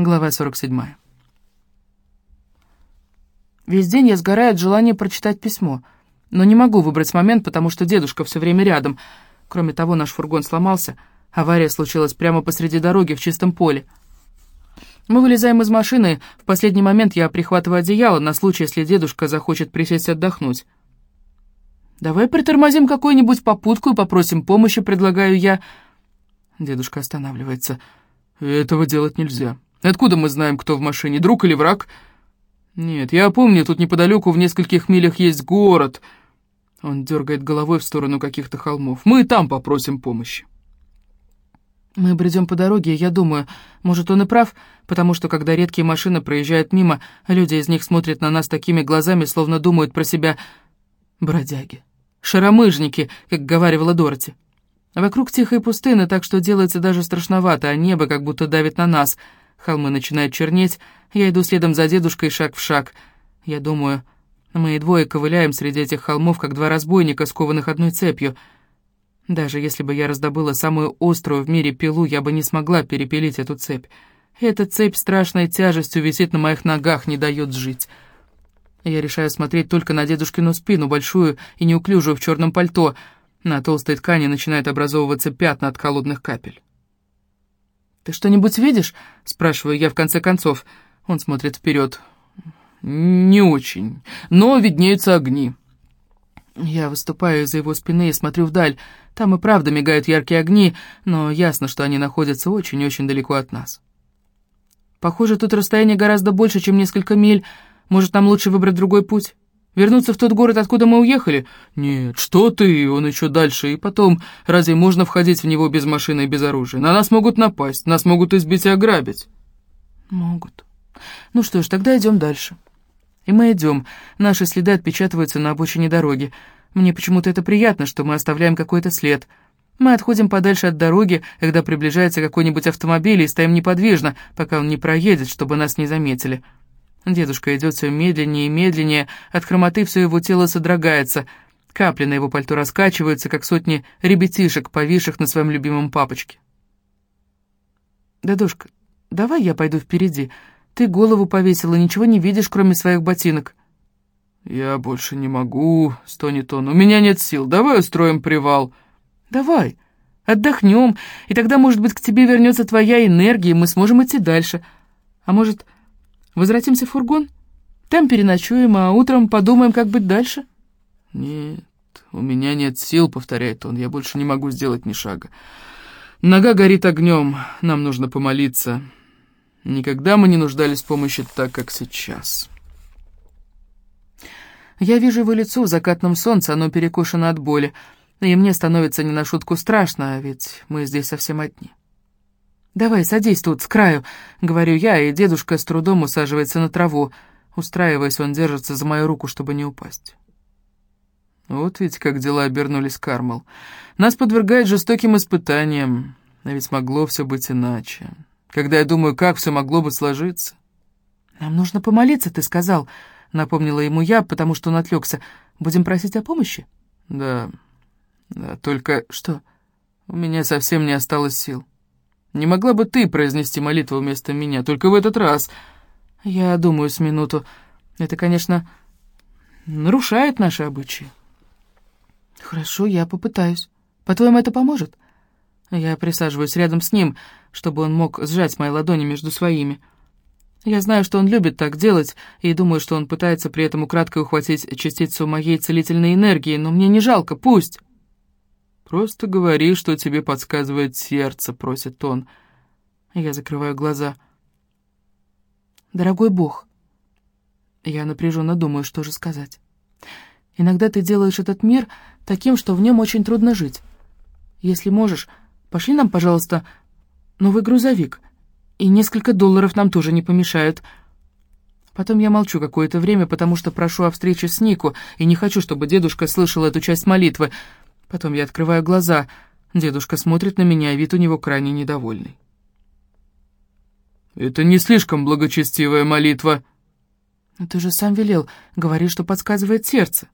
Глава 47. Весь день я сгораю от желания прочитать письмо, но не могу выбрать момент, потому что дедушка все время рядом. Кроме того, наш фургон сломался. Авария случилась прямо посреди дороги в чистом поле. Мы вылезаем из машины, в последний момент я прихватываю одеяло на случай, если дедушка захочет присесть отдохнуть. «Давай притормозим какую-нибудь попутку и попросим помощи», — предлагаю я. Дедушка останавливается. «Этого делать нельзя». Откуда мы знаем, кто в машине, друг или враг? Нет, я помню, тут неподалеку в нескольких милях есть город. Он дергает головой в сторону каких-то холмов. Мы там попросим помощи. Мы бредем по дороге, и я думаю, может, он и прав, потому что, когда редкие машины проезжают мимо, люди из них смотрят на нас такими глазами, словно думают про себя бродяги. Шаромыжники, как говаривала Дороти. Вокруг тихая пустына, так что делается даже страшновато, а небо как будто давит на нас — Холмы начинают чернеть, я иду следом за дедушкой шаг в шаг. Я думаю, мы двое ковыляем среди этих холмов, как два разбойника, скованных одной цепью. Даже если бы я раздобыла самую острую в мире пилу, я бы не смогла перепилить эту цепь. Эта цепь страшной тяжестью висит на моих ногах, не дает жить. Я решаю смотреть только на дедушкину спину, большую и неуклюжую в черном пальто. На толстой ткани начинают образовываться пятна от холодных капель. «Ты что-нибудь видишь?» — спрашиваю я в конце концов. Он смотрит вперед. «Не очень, но виднеются огни». Я выступаю из-за его спины и смотрю вдаль. Там и правда мигают яркие огни, но ясно, что они находятся очень-очень далеко от нас. Похоже, тут расстояние гораздо больше, чем несколько миль. Может, нам лучше выбрать другой путь? Вернуться в тот город, откуда мы уехали? Нет, что ты, он еще дальше. И потом, разве можно входить в него без машины и без оружия? На нас могут напасть, нас могут избить и ограбить. Могут. Ну что ж, тогда идем дальше. И мы идем. Наши следы отпечатываются на обочине дороги. Мне почему-то это приятно, что мы оставляем какой-то след. Мы отходим подальше от дороги, когда приближается какой-нибудь автомобиль и стоим неподвижно, пока он не проедет, чтобы нас не заметили. Дедушка идет все медленнее и медленнее, от хромоты все его тело содрогается. Капли на его пальто раскачиваются, как сотни ребятишек, повисших на своем любимом папочке. «Дедушка, давай я пойду впереди. Ты голову повесила, ничего не видишь, кроме своих ботинок». «Я больше не могу», — стонет он. «У меня нет сил. Давай устроим привал». «Давай. Отдохнем, и тогда, может быть, к тебе вернется твоя энергия, и мы сможем идти дальше. А может, Возвратимся в фургон? Там переночуем, а утром подумаем, как быть дальше?» «Нет, у меня нет сил», — повторяет он, — «я больше не могу сделать ни шага. Нога горит огнем, нам нужно помолиться. Никогда мы не нуждались в помощи так, как сейчас». Я вижу его лицо в закатном солнце, оно перекошено от боли, и мне становится не на шутку страшно, а ведь мы здесь совсем одни. «Давай, садись тут, с краю», — говорю я, и дедушка с трудом усаживается на траву. Устраиваясь, он держится за мою руку, чтобы не упасть. Вот ведь как дела обернулись, Кармал. Нас подвергают жестоким испытаниям, а ведь могло все быть иначе. Когда я думаю, как все могло бы сложиться. «Нам нужно помолиться, ты сказал», — напомнила ему я, потому что он отвлекся. «Будем просить о помощи?» «Да, да, только...» «Что?» «У меня совсем не осталось сил». Не могла бы ты произнести молитву вместо меня, только в этот раз? Я думаю с минуту. Это, конечно, нарушает наши обычаи. Хорошо, я попытаюсь. По-твоему, это поможет? Я присаживаюсь рядом с ним, чтобы он мог сжать мои ладони между своими. Я знаю, что он любит так делать, и думаю, что он пытается при этом украдкой ухватить частицу моей целительной энергии, но мне не жалко, пусть. «Просто говори, что тебе подсказывает сердце», — просит он. Я закрываю глаза. «Дорогой Бог», я напряженно думаю, что же сказать. «Иногда ты делаешь этот мир таким, что в нем очень трудно жить. Если можешь, пошли нам, пожалуйста, новый грузовик, и несколько долларов нам тоже не помешают». Потом я молчу какое-то время, потому что прошу о встрече с Нику, и не хочу, чтобы дедушка слышал эту часть молитвы — Потом я открываю глаза. Дедушка смотрит на меня, вид у него крайне недовольный. «Это не слишком благочестивая молитва». «Но ты же сам велел, говори, что подсказывает сердце».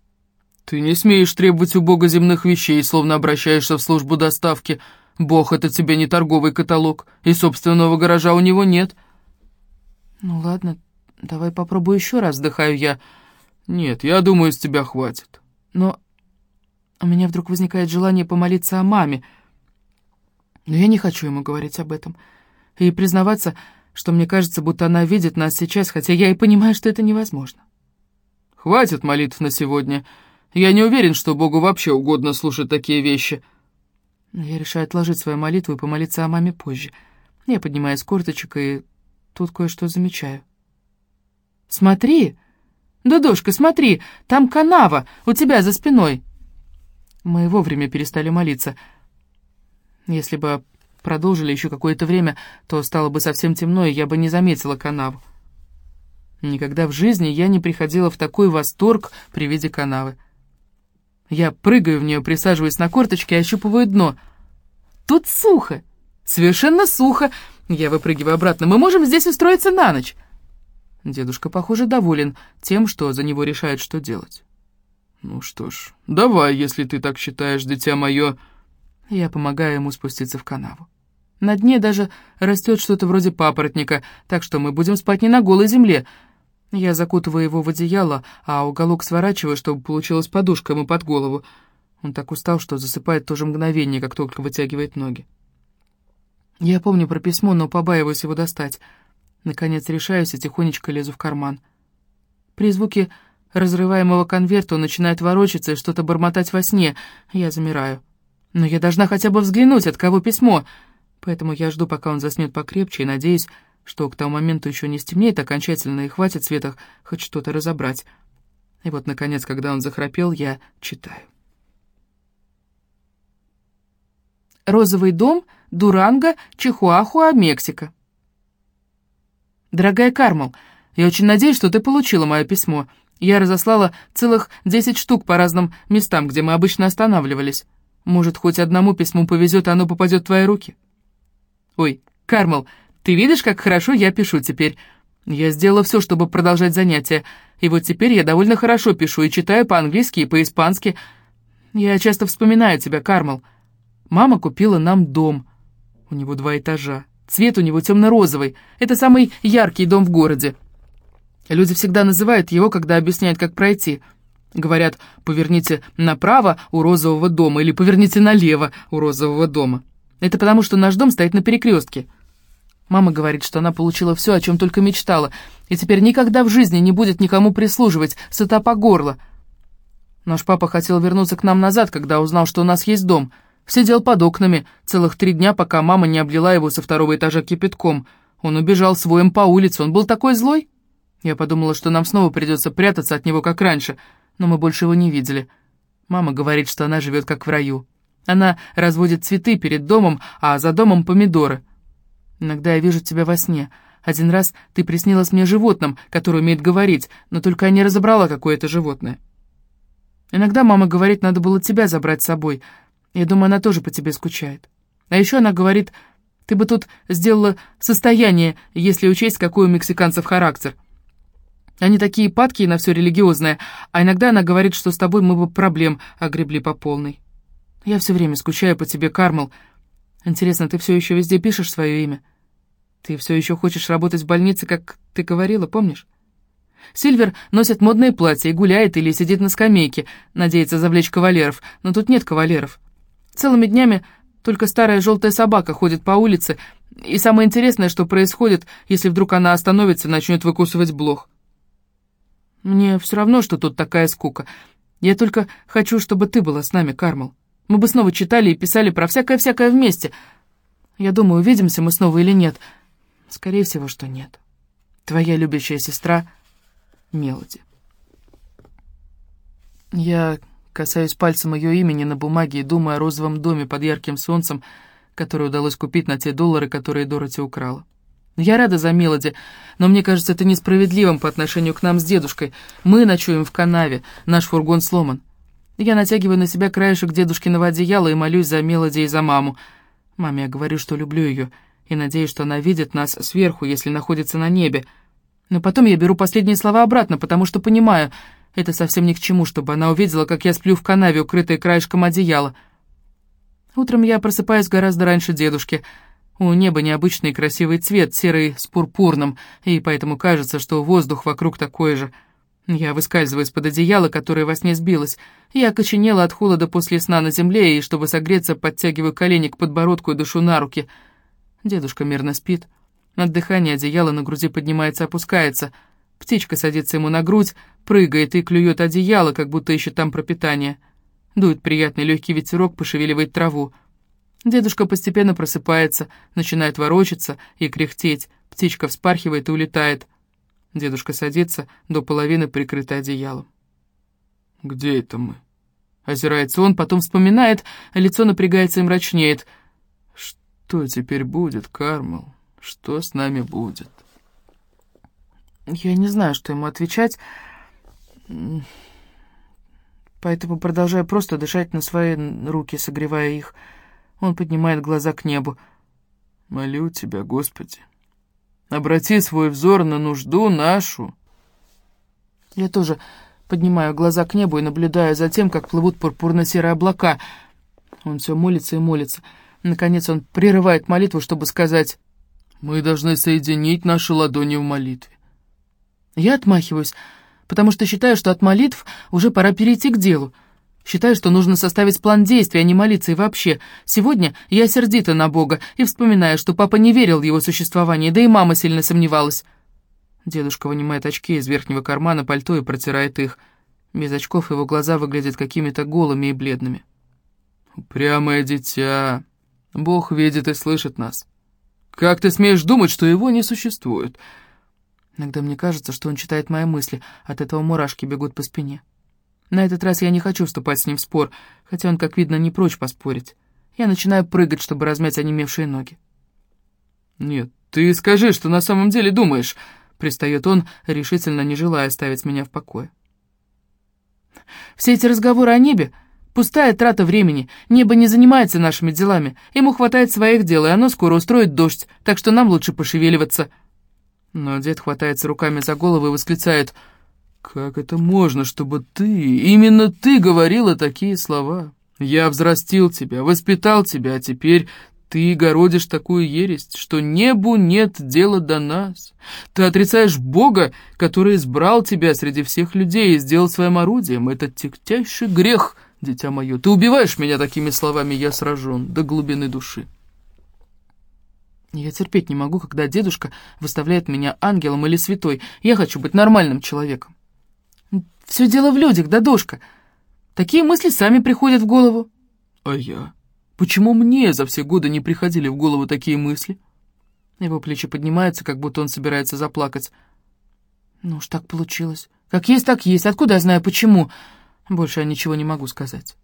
«Ты не смеешь требовать у Бога земных вещей, словно обращаешься в службу доставки. Бог — это тебе не торговый каталог, и собственного гаража у него нет». «Ну ладно, давай попробую еще раз», — вздыхаю я. «Нет, я думаю, с тебя хватит». Но у меня вдруг возникает желание помолиться о маме. Но я не хочу ему говорить об этом. И признаваться, что мне кажется, будто она видит нас сейчас, хотя я и понимаю, что это невозможно. «Хватит молитв на сегодня. Я не уверен, что Богу вообще угодно слушать такие вещи». Но я решаю отложить свою молитву и помолиться о маме позже. Я поднимаюсь с корточек и тут кое-что замечаю. «Смотри! Дудушка, смотри! Там канава у тебя за спиной!» Мы вовремя перестали молиться. Если бы продолжили еще какое-то время, то стало бы совсем темно, и я бы не заметила канаву. Никогда в жизни я не приходила в такой восторг при виде канавы. Я прыгаю в нее, присаживаюсь на корточки и ощупываю дно. Тут сухо, совершенно сухо. Я выпрыгиваю обратно. Мы можем здесь устроиться на ночь. Дедушка, похоже, доволен тем, что за него решают, что делать. «Ну что ж, давай, если ты так считаешь, дитя мое...» Я помогаю ему спуститься в канаву. На дне даже растет что-то вроде папоротника, так что мы будем спать не на голой земле. Я закутываю его в одеяло, а уголок сворачиваю, чтобы получилась подушка ему под голову. Он так устал, что засыпает то же мгновение, как только вытягивает ноги. Я помню про письмо, но побаиваюсь его достать. Наконец решаюсь и тихонечко лезу в карман. При звуке разрываемого конверта он начинает ворочаться и что-то бормотать во сне. Я замираю. Но я должна хотя бы взглянуть, от кого письмо. Поэтому я жду, пока он заснет покрепче, и надеюсь, что к тому моменту еще не стемнеет окончательно и хватит света хоть что-то разобрать. И вот, наконец, когда он захрапел, я читаю. Розовый дом, Дуранго, Чихуахуа, Мексика. Дорогая Кармал, я очень надеюсь, что ты получила мое письмо. Я разослала целых десять штук по разным местам, где мы обычно останавливались. Может, хоть одному письму повезет, оно попадет в твои руки? Ой, Кармал, ты видишь, как хорошо я пишу теперь? Я сделала все, чтобы продолжать занятия, и вот теперь я довольно хорошо пишу и читаю по-английски и по-испански. Я часто вспоминаю тебя, Кармал. Мама купила нам дом. У него два этажа. Цвет у него темно-розовый. Это самый яркий дом в городе. Люди всегда называют его, когда объясняют, как пройти. Говорят, поверните направо у розового дома или поверните налево у розового дома. Это потому, что наш дом стоит на перекрестке. Мама говорит, что она получила все, о чем только мечтала, и теперь никогда в жизни не будет никому прислуживать, сыта по горло. Наш папа хотел вернуться к нам назад, когда узнал, что у нас есть дом. Сидел под окнами целых три дня, пока мама не облила его со второго этажа кипятком. Он убежал своим по улице, он был такой злой. Я подумала, что нам снова придется прятаться от него, как раньше, но мы больше его не видели. Мама говорит, что она живет как в раю. Она разводит цветы перед домом, а за домом помидоры. Иногда я вижу тебя во сне. Один раз ты приснилась мне животным, которое умеет говорить, но только я не разобрала, какое это животное. Иногда мама говорит, надо было тебя забрать с собой. Я думаю, она тоже по тебе скучает. А еще она говорит, ты бы тут сделала состояние, если учесть, какой у мексиканцев характер. Они такие падкие на все религиозное, а иногда она говорит, что с тобой мы бы проблем огребли по полной. Я все время скучаю по тебе, Кармел. Интересно, ты все еще везде пишешь свое имя? Ты все еще хочешь работать в больнице, как ты говорила, помнишь? Сильвер носит модные платья и гуляет или сидит на скамейке, надеется завлечь кавалеров, но тут нет кавалеров. Целыми днями только старая желтая собака ходит по улице, и самое интересное, что происходит, если вдруг она остановится и начнет выкусывать блох. Мне все равно, что тут такая скука. Я только хочу, чтобы ты была с нами, Кармал. Мы бы снова читали и писали про всякое-всякое вместе. Я думаю, увидимся мы снова или нет. Скорее всего, что нет. Твоя любящая сестра Мелоди. Я касаюсь пальцем ее имени на бумаге и думаю о розовом доме под ярким солнцем, который удалось купить на те доллары, которые Дороти украла. Я рада за Мелоди, но мне кажется это несправедливым по отношению к нам с дедушкой. Мы ночуем в канаве, наш фургон сломан. Я натягиваю на себя краешек дедушкиного одеяла и молюсь за Мелоди и за маму. Маме я говорю, что люблю ее, и надеюсь, что она видит нас сверху, если находится на небе. Но потом я беру последние слова обратно, потому что понимаю, это совсем ни к чему, чтобы она увидела, как я сплю в канаве, укрытой краешком одеяла. Утром я просыпаюсь гораздо раньше дедушки — У неба необычный красивый цвет, серый с пурпурным, и поэтому кажется, что воздух вокруг такой же. Я выскальзываю из-под одеяла, которое во сне сбилось. Я окоченела от холода после сна на земле, и, чтобы согреться, подтягиваю колени к подбородку и дышу на руки. Дедушка мирно спит. От дыхания одеяло на груди поднимается-опускается. Птичка садится ему на грудь, прыгает и клюет одеяло, как будто ищет там пропитание. Дует приятный легкий ветерок, пошевеливает траву. Дедушка постепенно просыпается, начинает ворочаться и кряхтеть. Птичка вспархивает и улетает. Дедушка садится, до половины прикрыта одеялом. «Где это мы?» Озирается он, потом вспоминает, лицо напрягается и мрачнеет. «Что теперь будет, Кармел? Что с нами будет?» Я не знаю, что ему отвечать, поэтому продолжаю просто дышать на свои руки, согревая их. Он поднимает глаза к небу. «Молю тебя, Господи, обрати свой взор на нужду нашу». Я тоже поднимаю глаза к небу и наблюдаю за тем, как плывут пурпурно-серые облака. Он все молится и молится. Наконец он прерывает молитву, чтобы сказать «Мы должны соединить наши ладони в молитве». Я отмахиваюсь, потому что считаю, что от молитв уже пора перейти к делу. Считаю, что нужно составить план действий, а не молиться и вообще. Сегодня я сердита на Бога и вспоминаю, что папа не верил в его существование, да и мама сильно сомневалась. Дедушка вынимает очки из верхнего кармана пальто и протирает их. Без очков его глаза выглядят какими-то голыми и бледными. «Упрямое дитя. Бог видит и слышит нас. Как ты смеешь думать, что его не существует?» Иногда мне кажется, что он читает мои мысли, от этого мурашки бегут по спине. На этот раз я не хочу вступать с ним в спор, хотя он, как видно, не прочь поспорить. Я начинаю прыгать, чтобы размять онемевшие ноги. «Нет, ты скажи, что на самом деле думаешь», — пристает он, решительно не желая оставить меня в покое. «Все эти разговоры о небе — пустая трата времени. Небо не занимается нашими делами. Ему хватает своих дел, и оно скоро устроит дождь, так что нам лучше пошевеливаться». Но дед хватается руками за голову и восклицает, «Как это можно, чтобы ты, именно ты говорила такие слова? Я взрастил тебя, воспитал тебя, а теперь ты городишь такую ересь, что небу нет дела до нас. Ты отрицаешь Бога, который избрал тебя среди всех людей и сделал своим орудием. Это тягчайший грех, дитя мое. Ты убиваешь меня такими словами, я сражен до глубины души». Я терпеть не могу, когда дедушка выставляет меня ангелом или святой. Я хочу быть нормальным человеком. Все дело в людях, дедушка. Такие мысли сами приходят в голову. А я? Почему мне за все годы не приходили в голову такие мысли? Его плечи поднимаются, как будто он собирается заплакать. Ну уж так получилось. Как есть, так есть. Откуда я знаю, почему? Больше я ничего не могу сказать.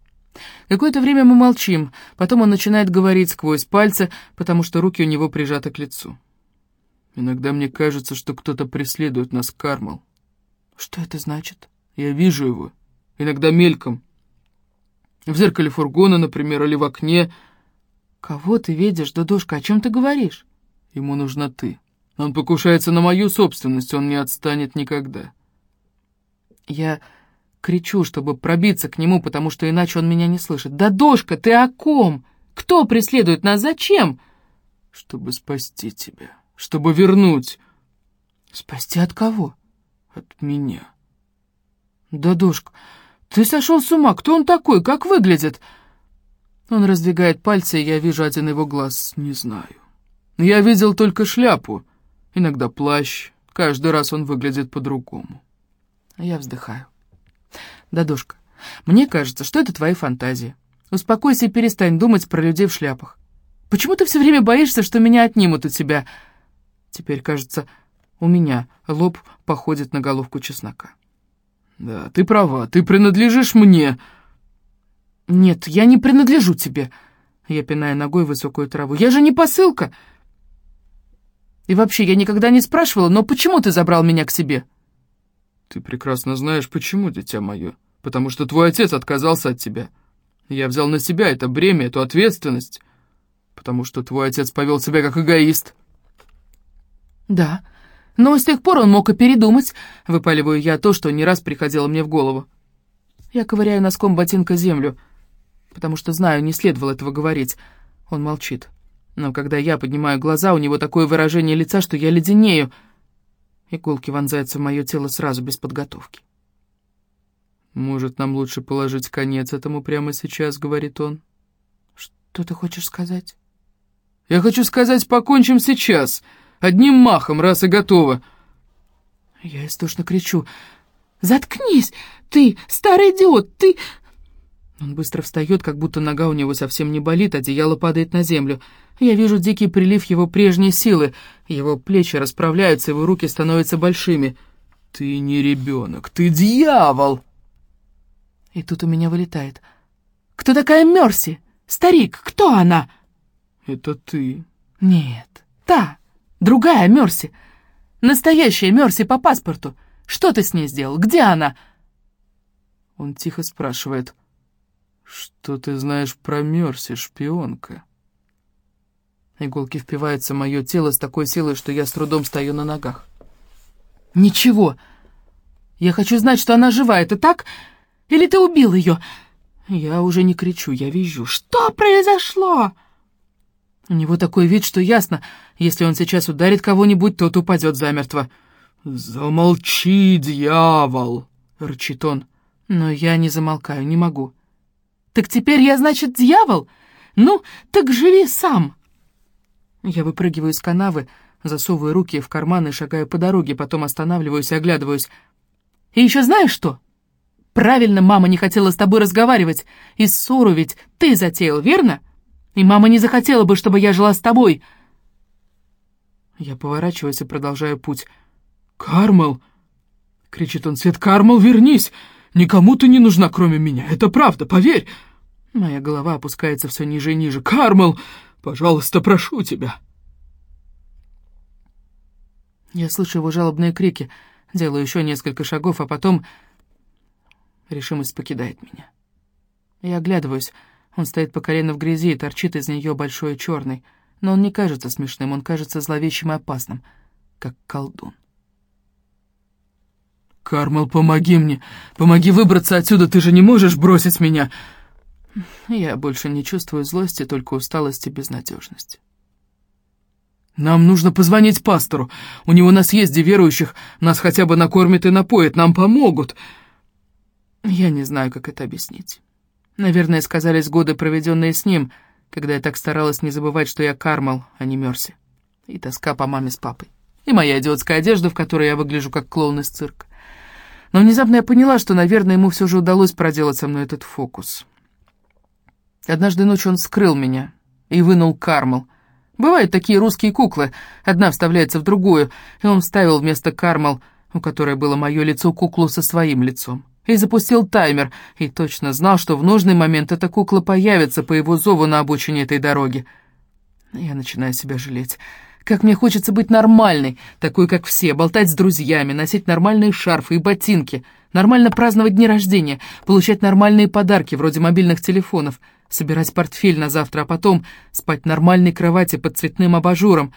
Какое-то время мы молчим, потом он начинает говорить сквозь пальцы, потому что руки у него прижаты к лицу. «Иногда мне кажется, что кто-то преследует нас, Кармал». «Что это значит?» «Я вижу его. Иногда мельком. В зеркале фургона, например, или в окне». «Кого ты видишь, Дудушка? О чем ты говоришь?» «Ему нужна ты. Он покушается на мою собственность, он не отстанет никогда». «Я...» Кричу, чтобы пробиться к нему, потому что иначе он меня не слышит. «Да, Дошка, ты о ком? Кто преследует нас? Зачем?» «Чтобы спасти тебя, чтобы вернуть». «Спасти от кого?» «От меня». «Да, Дошка, ты сошел с ума. Кто он такой? Как выглядит?» Он раздвигает пальцы, и я вижу один его глаз. Не знаю. Я видел только шляпу, иногда плащ. Каждый раз он выглядит по-другому. Я вздыхаю. «Дадушка, мне кажется, что это твои фантазии. Успокойся и перестань думать про людей в шляпах. Почему ты все время боишься, что меня отнимут у тебя?» Теперь, кажется, у меня лоб походит на головку чеснока. «Да, ты права, ты принадлежишь мне». «Нет, я не принадлежу тебе», — я пинаю ногой высокую траву. «Я же не посылка!» «И вообще, я никогда не спрашивала, но почему ты забрал меня к себе?» «Ты прекрасно знаешь, почему, дитя мое. Потому что твой отец отказался от тебя. Я взял на себя это бремя, эту ответственность. Потому что твой отец повел себя как эгоист». «Да, но с тех пор он мог и передумать», — выпаливаю я то, что не раз приходило мне в голову. Я ковыряю носком ботинка землю, потому что знаю, не следовало этого говорить. Он молчит. Но когда я поднимаю глаза, у него такое выражение лица, что я леденею. Иголки вонзаются в мое тело сразу, без подготовки. «Может, нам лучше положить конец этому прямо сейчас», — говорит он. «Что ты хочешь сказать?» «Я хочу сказать, покончим сейчас, одним махом, раз и готово». Я истошно кричу. «Заткнись! Ты, старый идиот, ты...» Он быстро встает, как будто нога у него совсем не болит, одеяло падает на землю. Я вижу дикий прилив его прежней силы. Его плечи расправляются, его руки становятся большими. «Ты не ребенок, ты дьявол!» И тут у меня вылетает. «Кто такая Мерси? Старик, кто она?» «Это ты». «Нет, та, другая Мерси. Настоящая Мерси по паспорту. Что ты с ней сделал? Где она?» Он тихо спрашивает. «Что ты знаешь про Мерси, шпионка?» Иголки впиваются в мое тело с такой силой, что я с трудом стою на ногах. «Ничего. Я хочу знать, что она жива. Это так? Или ты убил ее?» Я уже не кричу, я вижу. «Что произошло?» У него такой вид, что ясно, если он сейчас ударит кого-нибудь, тот упадет замертво. «Замолчи, дьявол!» — рычит он. Но я не замолкаю, не могу. «Так теперь я, значит, дьявол? Ну, так живи сам!» Я выпрыгиваю из канавы, засовываю руки в карманы и шагаю по дороге, потом останавливаюсь и оглядываюсь. «И еще знаешь что? Правильно мама не хотела с тобой разговаривать, и ссору ведь ты затеял, верно? И мама не захотела бы, чтобы я жила с тобой!» Я поворачиваюсь и продолжаю путь. «Кармел!» — кричит он. «Свет, Кармел, вернись! Никому ты не нужна, кроме меня. Это правда, поверь!» Моя голова опускается все ниже и ниже. «Кармел, пожалуйста, прошу тебя!» Я слышу его жалобные крики, делаю еще несколько шагов, а потом решимость покидает меня. Я оглядываюсь. Он стоит по колено в грязи и торчит из нее большой и черный. Но он не кажется смешным, он кажется зловещим и опасным, как колдун. «Кармел, помоги мне! Помоги выбраться отсюда! Ты же не можешь бросить меня!» Я больше не чувствую злости, только усталость и безнадежность. «Нам нужно позвонить пастору. У него нас есть верующих. Нас хотя бы накормят и напоят. Нам помогут!» Я не знаю, как это объяснить. Наверное, сказались годы, проведенные с ним, когда я так старалась не забывать, что я Кармал, а не Мерси. И тоска по маме с папой. И моя идиотская одежда, в которой я выгляжу как клоун из цирка. Но внезапно я поняла, что, наверное, ему все же удалось проделать со мной этот фокус. Однажды ночью он скрыл меня и вынул Кармал. Бывают такие русские куклы, одна вставляется в другую, и он вставил вместо Кармал, у которой было мое лицо, куклу со своим лицом. И запустил таймер, и точно знал, что в нужный момент эта кукла появится по его зову на обочине этой дороги. Я начинаю себя жалеть. Как мне хочется быть нормальной, такой, как все, болтать с друзьями, носить нормальные шарфы и ботинки, нормально праздновать дни рождения, получать нормальные подарки, вроде мобильных телефонов, собирать портфель на завтра, а потом спать в нормальной кровати под цветным абажуром.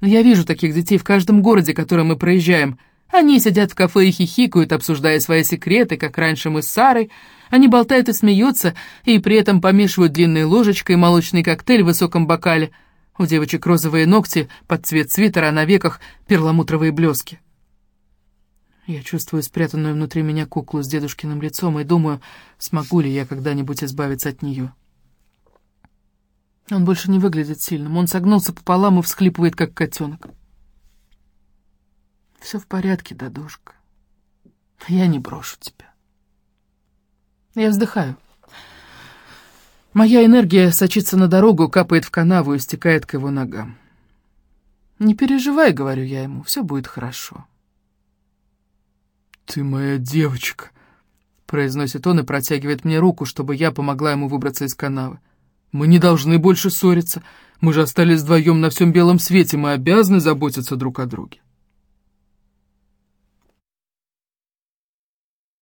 Я вижу таких детей в каждом городе, который мы проезжаем. Они сидят в кафе и хихикают, обсуждая свои секреты, как раньше мы с Сарой. Они болтают и смеются, и при этом помешивают длинной ложечкой молочный коктейль в высоком бокале — у девочек розовые ногти под цвет свитера, а на веках перламутровые блески. Я чувствую спрятанную внутри меня куклу с дедушкиным лицом и думаю, смогу ли я когда-нибудь избавиться от нее. Он больше не выглядит сильным. Он согнулся пополам и всхлипывает, как котенок. Все в порядке, дедушка. Я не брошу тебя. Я вздыхаю. Моя энергия сочится на дорогу, капает в канаву и стекает к его ногам. «Не переживай», — говорю я ему, — «все будет хорошо». «Ты моя девочка», — произносит он и протягивает мне руку, чтобы я помогла ему выбраться из канавы. «Мы не должны больше ссориться. Мы же остались вдвоем на всем белом свете, мы обязаны заботиться друг о друге».